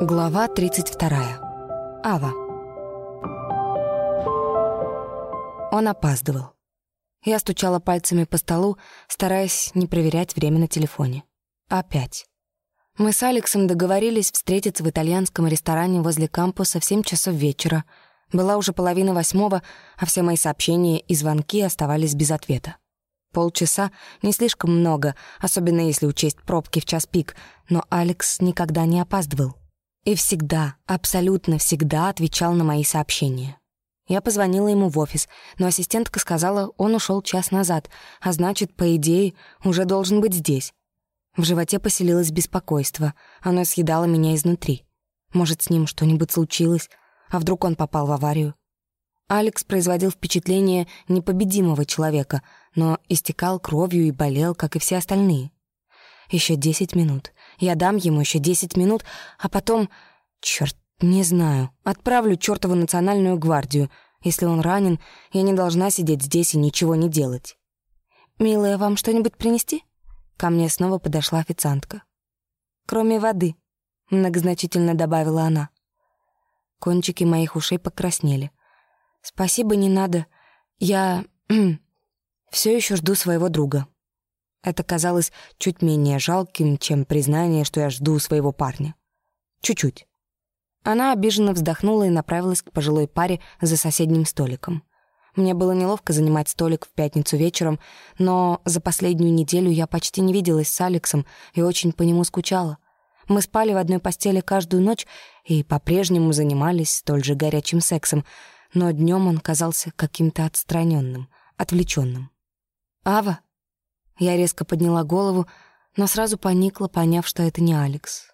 Глава 32. Ава. Он опаздывал. Я стучала пальцами по столу, стараясь не проверять время на телефоне. Опять. Мы с Алексом договорились встретиться в итальянском ресторане возле кампуса в 7 часов вечера. Была уже половина восьмого, а все мои сообщения и звонки оставались без ответа. Полчаса — не слишком много, особенно если учесть пробки в час пик, но Алекс никогда не опаздывал. И всегда, абсолютно всегда отвечал на мои сообщения. Я позвонила ему в офис, но ассистентка сказала, он ушел час назад, а значит, по идее, уже должен быть здесь. В животе поселилось беспокойство, оно съедало меня изнутри. Может, с ним что-нибудь случилось, а вдруг он попал в аварию? Алекс производил впечатление непобедимого человека, но истекал кровью и болел, как и все остальные. Еще десять минут. Я дам ему еще десять минут, а потом... Черт, не знаю. Отправлю чертову национальную гвардию. Если он ранен, я не должна сидеть здесь и ничего не делать. «Милая, вам что-нибудь принести?» Ко мне снова подошла официантка. «Кроме воды», — многозначительно добавила она. Кончики моих ушей покраснели. «Спасибо, не надо. Я все еще жду своего друга». Это казалось чуть менее жалким, чем признание, что я жду своего парня. Чуть-чуть. Она обиженно вздохнула и направилась к пожилой паре за соседним столиком. Мне было неловко занимать столик в пятницу вечером, но за последнюю неделю я почти не виделась с Алексом и очень по нему скучала. Мы спали в одной постели каждую ночь и по-прежнему занимались столь же горячим сексом — но днем он казался каким-то отстраненным, отвлеченным. «Ава?» Я резко подняла голову, но сразу поникла, поняв, что это не Алекс.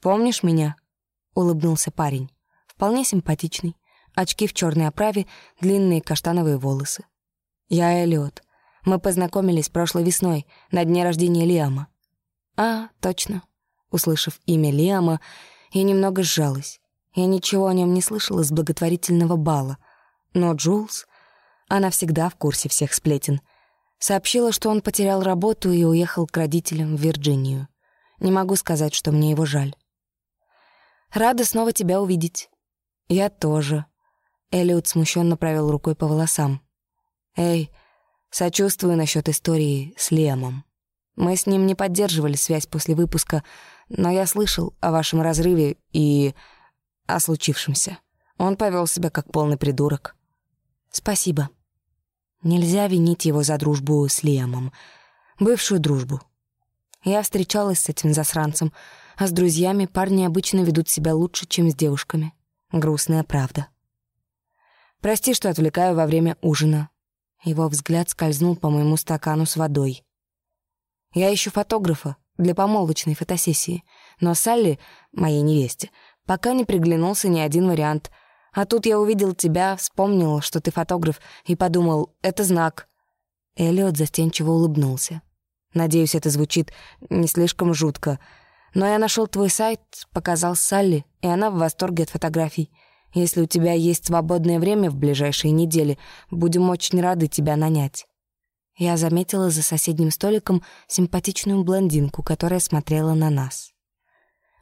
«Помнишь меня?» — улыбнулся парень. Вполне симпатичный. Очки в черной оправе, длинные каштановые волосы. «Я Элиот. Мы познакомились прошлой весной, на дне рождения Лиама». «А, точно». Услышав имя Лиама, я немного сжалась. Я ничего о нем не слышала с благотворительного бала. Но Джулс, она всегда в курсе всех сплетен, сообщила, что он потерял работу и уехал к родителям в Вирджинию. Не могу сказать, что мне его жаль. «Рада снова тебя увидеть». «Я тоже». Элliot смущенно провел рукой по волосам. «Эй, сочувствую насчет истории с Лемом. Мы с ним не поддерживали связь после выпуска, но я слышал о вашем разрыве и о случившемся. Он повел себя как полный придурок. Спасибо. Нельзя винить его за дружбу с Лиамом. Бывшую дружбу. Я встречалась с этим засранцем, а с друзьями парни обычно ведут себя лучше, чем с девушками. Грустная правда. Прости, что отвлекаю во время ужина. Его взгляд скользнул по моему стакану с водой. Я ищу фотографа для помолвочной фотосессии, но Салли, моей невесте, Пока не приглянулся ни один вариант. А тут я увидел тебя, вспомнил, что ты фотограф, и подумал, это знак. Эллиот застенчиво улыбнулся. Надеюсь, это звучит не слишком жутко. Но я нашел твой сайт, показал Салли, и она в восторге от фотографий. Если у тебя есть свободное время в ближайшие недели, будем очень рады тебя нанять. Я заметила за соседним столиком симпатичную блондинку, которая смотрела на нас.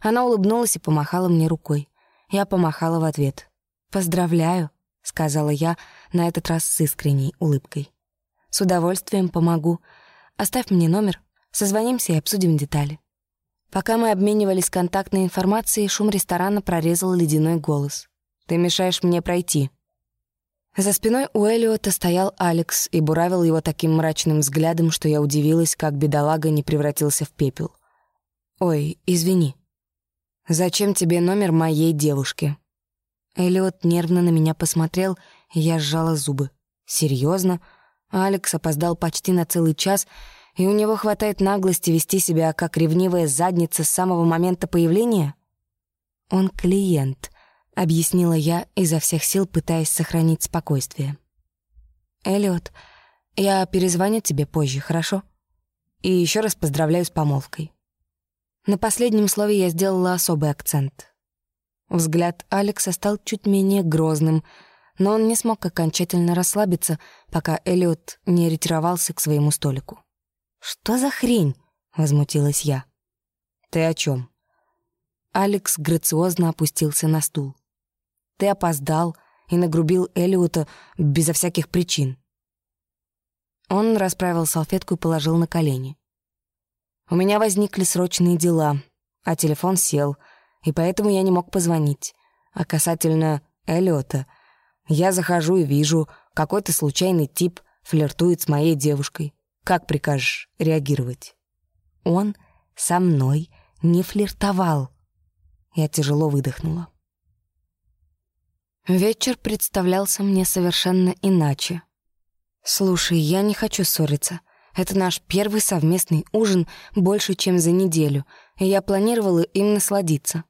Она улыбнулась и помахала мне рукой. Я помахала в ответ. «Поздравляю», — сказала я, на этот раз с искренней улыбкой. «С удовольствием помогу. Оставь мне номер, созвонимся и обсудим детали». Пока мы обменивались контактной информацией, шум ресторана прорезал ледяной голос. «Ты мешаешь мне пройти». За спиной у Элиота стоял Алекс и буравил его таким мрачным взглядом, что я удивилась, как бедолага не превратился в пепел. «Ой, извини», «Зачем тебе номер моей девушки?» Эллиот нервно на меня посмотрел, и я сжала зубы. «Серьезно? Алекс опоздал почти на целый час, и у него хватает наглости вести себя как ревнивая задница с самого момента появления?» «Он клиент», — объяснила я изо всех сил, пытаясь сохранить спокойствие. «Эллиот, я перезвоню тебе позже, хорошо? И еще раз поздравляю с помолвкой». На последнем слове я сделала особый акцент. Взгляд Алекса стал чуть менее грозным, но он не смог окончательно расслабиться, пока Эллиот не ретировался к своему столику. «Что за хрень?» — возмутилась я. «Ты о чем? Алекс грациозно опустился на стул. «Ты опоздал и нагрубил Элиота безо всяких причин». Он расправил салфетку и положил на колени. «У меня возникли срочные дела, а телефон сел, и поэтому я не мог позвонить. А касательно Элиота, я захожу и вижу, какой-то случайный тип флиртует с моей девушкой. Как прикажешь реагировать?» «Он со мной не флиртовал», я тяжело выдохнула. Вечер представлялся мне совершенно иначе. «Слушай, я не хочу ссориться. Это наш первый совместный ужин больше, чем за неделю, и я планировала им насладиться».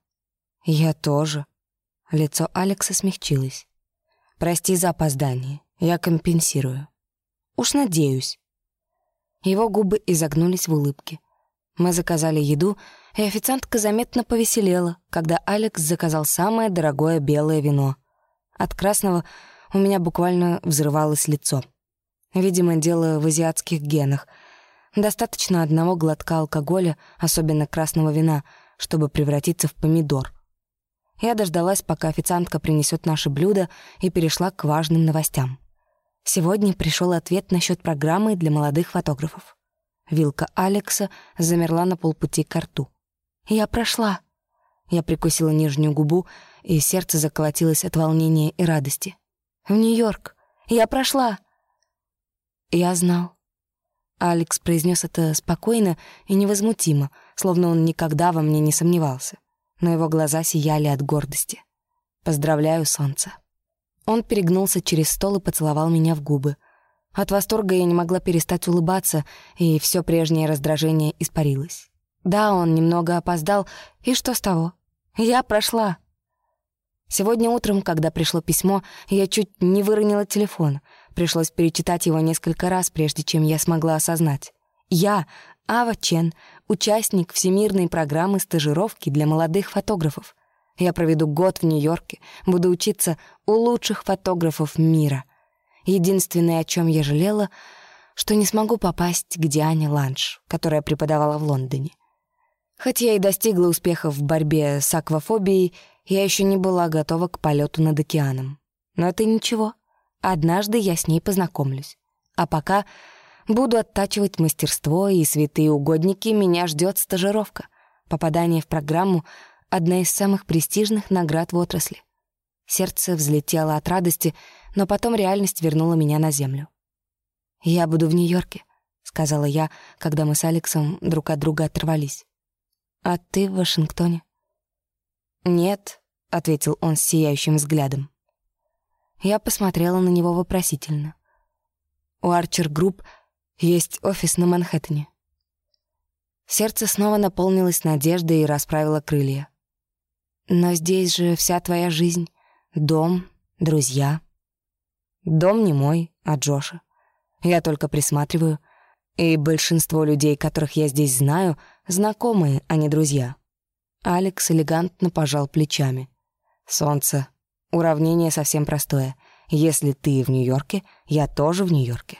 «Я тоже». Лицо Алекса смягчилось. «Прости за опоздание. Я компенсирую». «Уж надеюсь». Его губы изогнулись в улыбке. Мы заказали еду, и официантка заметно повеселела, когда Алекс заказал самое дорогое белое вино. От красного у меня буквально взрывалось лицо. Видимо, дело в азиатских генах. Достаточно одного глотка алкоголя, особенно красного вина, чтобы превратиться в помидор. Я дождалась, пока официантка принесет наше блюдо, и перешла к важным новостям. Сегодня пришел ответ насчет программы для молодых фотографов. Вилка Алекса замерла на полпути к рту. «Я прошла». Я прикусила нижнюю губу, и сердце заколотилось от волнения и радости. «В Нью-Йорк! Я прошла!» «Я знал». Алекс произнес это спокойно и невозмутимо, словно он никогда во мне не сомневался. Но его глаза сияли от гордости. «Поздравляю, солнце». Он перегнулся через стол и поцеловал меня в губы. От восторга я не могла перестать улыбаться, и все прежнее раздражение испарилось. Да, он немного опоздал, и что с того? Я прошла. Сегодня утром, когда пришло письмо, я чуть не выронила телефон. Пришлось перечитать его несколько раз, прежде чем я смогла осознать. Я, Ава Чен, участник всемирной программы стажировки для молодых фотографов. Я проведу год в Нью-Йорке, буду учиться у лучших фотографов мира — Единственное, о чем я жалела, что не смогу попасть к Диане Ланш, которая преподавала в Лондоне. Хоть я и достигла успеха в борьбе с аквафобией, я еще не была готова к полету над океаном. Но это ничего. Однажды я с ней познакомлюсь. А пока буду оттачивать мастерство, и святые угодники меня ждет стажировка. Попадание в программу — одна из самых престижных наград в отрасли. Сердце взлетело от радости, но потом реальность вернула меня на землю. «Я буду в Нью-Йорке», — сказала я, когда мы с Алексом друг от друга оторвались. «А ты в Вашингтоне?» «Нет», — ответил он с сияющим взглядом. Я посмотрела на него вопросительно. «У Archer Group есть офис на Манхэттене». Сердце снова наполнилось надеждой и расправило крылья. «Но здесь же вся твоя жизнь. Дом, друзья. Дом не мой, а Джоша. Я только присматриваю. И большинство людей, которых я здесь знаю, знакомые, а не друзья. Алекс элегантно пожал плечами. Солнце. Уравнение совсем простое. Если ты в Нью-Йорке, я тоже в Нью-Йорке.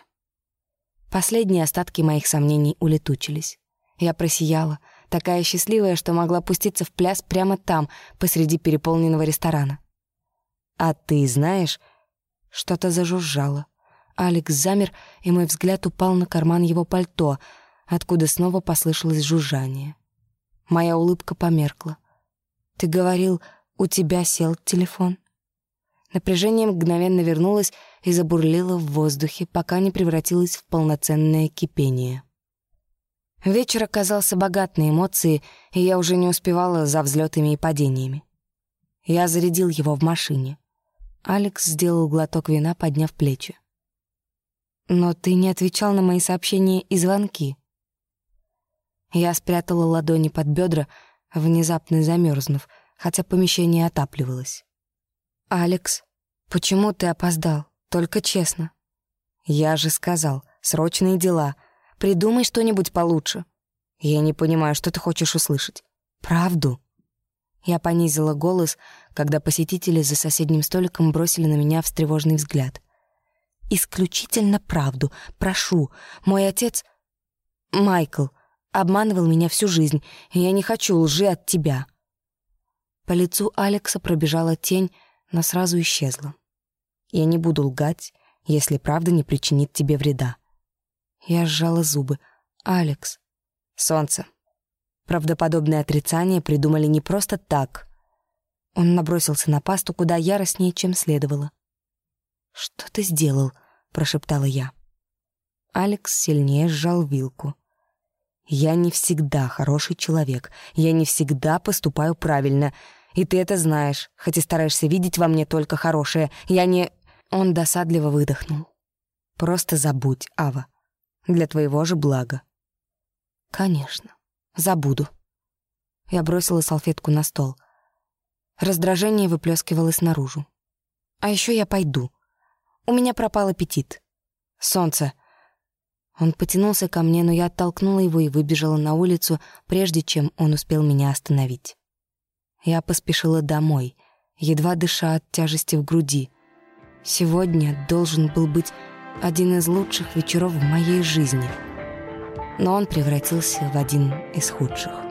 Последние остатки моих сомнений улетучились. Я просияла, такая счастливая, что могла пуститься в пляс прямо там, посреди переполненного ресторана. «А ты знаешь...» Что-то зажужжало. Алекс замер, и мой взгляд упал на карман его пальто, откуда снова послышалось жужжание. Моя улыбка померкла. «Ты говорил, у тебя сел телефон?» Напряжение мгновенно вернулось и забурлило в воздухе, пока не превратилось в полноценное кипение. Вечер оказался богат на эмоции, и я уже не успевала за взлетами и падениями. Я зарядил его в машине. Алекс сделал глоток вина, подняв плечи. «Но ты не отвечал на мои сообщения и звонки». Я спрятала ладони под бедра, внезапно замерзнув, хотя помещение отапливалось. «Алекс, почему ты опоздал? Только честно». «Я же сказал, срочные дела. Придумай что-нибудь получше». «Я не понимаю, что ты хочешь услышать». «Правду». Я понизила голос, когда посетители за соседним столиком бросили на меня встревоженный взгляд. «Исключительно правду. Прошу. Мой отец... Майкл обманывал меня всю жизнь, я не хочу лжи от тебя». По лицу Алекса пробежала тень, но сразу исчезла. «Я не буду лгать, если правда не причинит тебе вреда». Я сжала зубы. «Алекс». «Солнце». Правдоподобное отрицание придумали не просто так. Он набросился на пасту куда яростнее, чем следовало. «Что ты сделал?» — прошептала я. Алекс сильнее сжал вилку. «Я не всегда хороший человек. Я не всегда поступаю правильно. И ты это знаешь, хоть и стараешься видеть во мне только хорошее. Я не...» Он досадливо выдохнул. «Просто забудь, Ава. Для твоего же блага». «Конечно. Забуду». Я бросила салфетку на стол. Раздражение выплескивалось наружу. «А еще я пойду. У меня пропал аппетит. Солнце». Он потянулся ко мне, но я оттолкнула его и выбежала на улицу, прежде чем он успел меня остановить. Я поспешила домой, едва дыша от тяжести в груди. Сегодня должен был быть один из лучших вечеров в моей жизни, но он превратился в один из худших.